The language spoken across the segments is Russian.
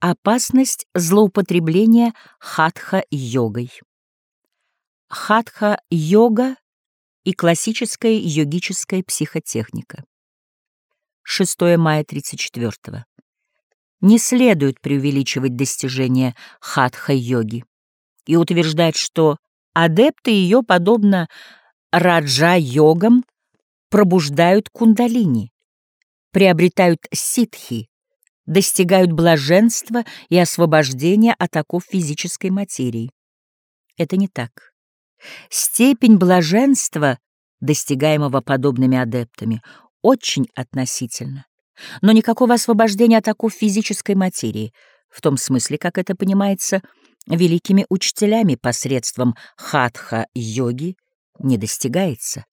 Опасность злоупотребления хатха-йогой. Хатха-йога и классическая йогическая психотехника. 6 мая 34 -го. Не следует преувеличивать достижения хатха-йоги и утверждать, что адепты ее, подобно раджа-йогам, пробуждают кундалини, приобретают ситхи, достигают блаженства и освобождения от оков физической материи. Это не так. Степень блаженства, достигаемого подобными адептами, очень относительна. Но никакого освобождения от оков физической материи, в том смысле, как это понимается великими учителями посредством хатха-йоги, не достигается.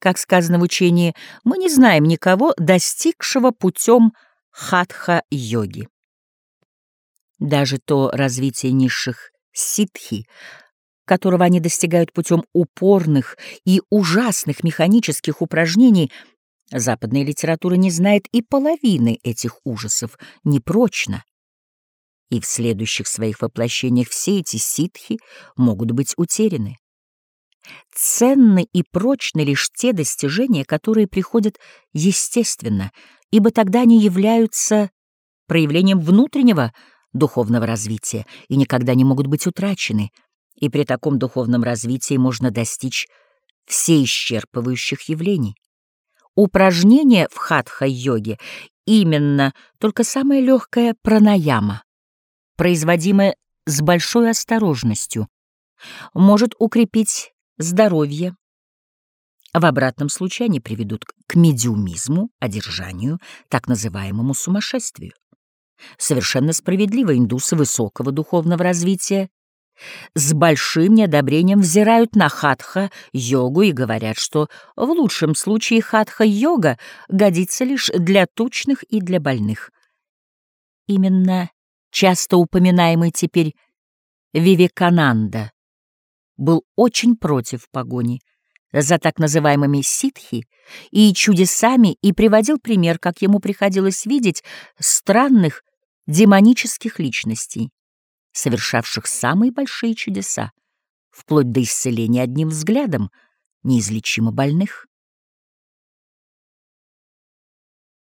Как сказано в учении, мы не знаем никого, достигшего путем хатха-йоги. Даже то развитие низших ситхи, которого они достигают путем упорных и ужасных механических упражнений, западная литература не знает и половины этих ужасов непрочно. И в следующих своих воплощениях все эти ситхи могут быть утеряны. Ценны и прочны лишь те достижения, которые приходят естественно, ибо тогда они являются проявлением внутреннего духовного развития и никогда не могут быть утрачены, и при таком духовном развитии можно достичь всеисчерпывающих явлений. Упражнение в хатха-йоге именно только самая легкая пранаяма, производимая с большой осторожностью, может укрепить здоровье. В обратном случае они приведут к медиумизму, одержанию, так называемому сумасшествию. Совершенно справедливо индусы высокого духовного развития с большим неодобрением взирают на хатха-йогу и говорят, что в лучшем случае хатха-йога годится лишь для тучных и для больных. Именно часто упоминаемый теперь Вивекананда был очень против погони за так называемыми ситхи и чудесами и приводил пример, как ему приходилось видеть странных демонических личностей, совершавших самые большие чудеса, вплоть до исцеления одним взглядом неизлечимо больных.